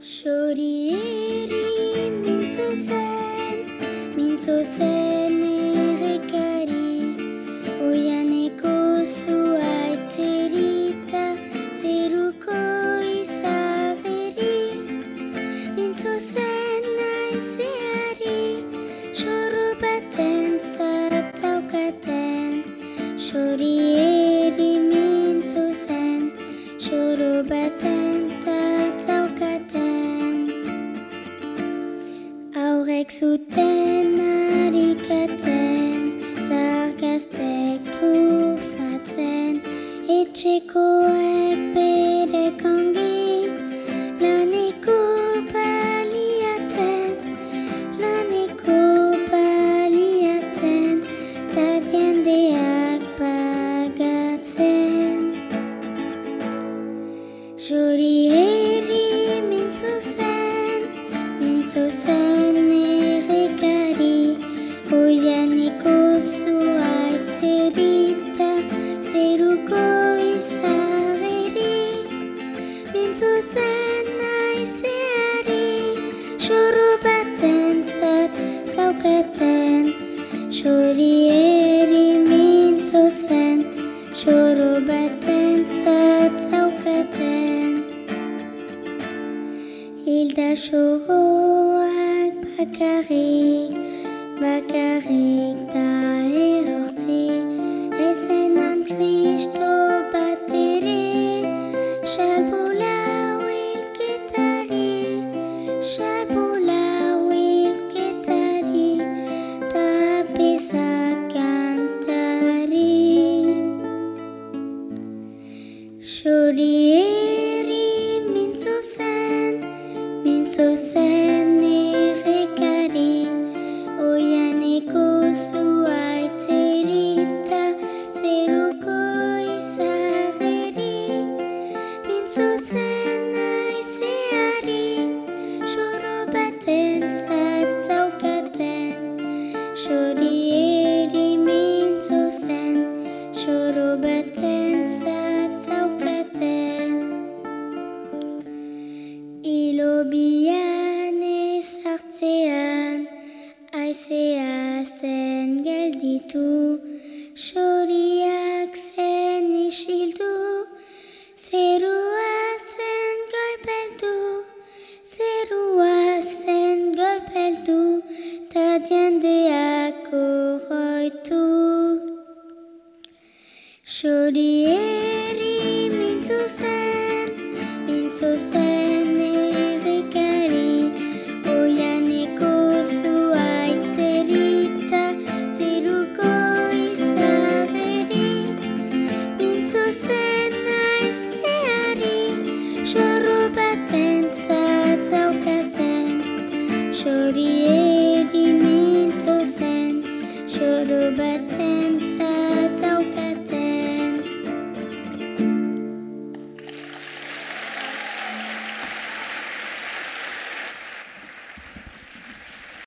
Shorieri mintzuzen, mintzuzen errekari. Oianeko zua etzerita, zeruko izageri. Mintzuzen naizeari, xoro baten zatzaukaten. Shorieri mintzuzen, xoro baten Aurrek zuten harikatzen, zarkaztek trufatzen, etxekoek berek Mintzuzen naizeari, xoro baten zat zaukaten Jorieri mintzuzen, xoro baten zat zaukaten Hilda xoroak bakarrik, bakarrik da mintzuzen errekari Oianeko zua etzerita, zeruko izageri Mintzuzen naizeari, xoro baten zatzaukaten Jolieri zen isildu, zerua zen golpeldu, zerua zen golpeldu, ta jendeak urroitu. Jolieri mintzuzen, mintzuzen errekari شوریه ریمیت و سن شروع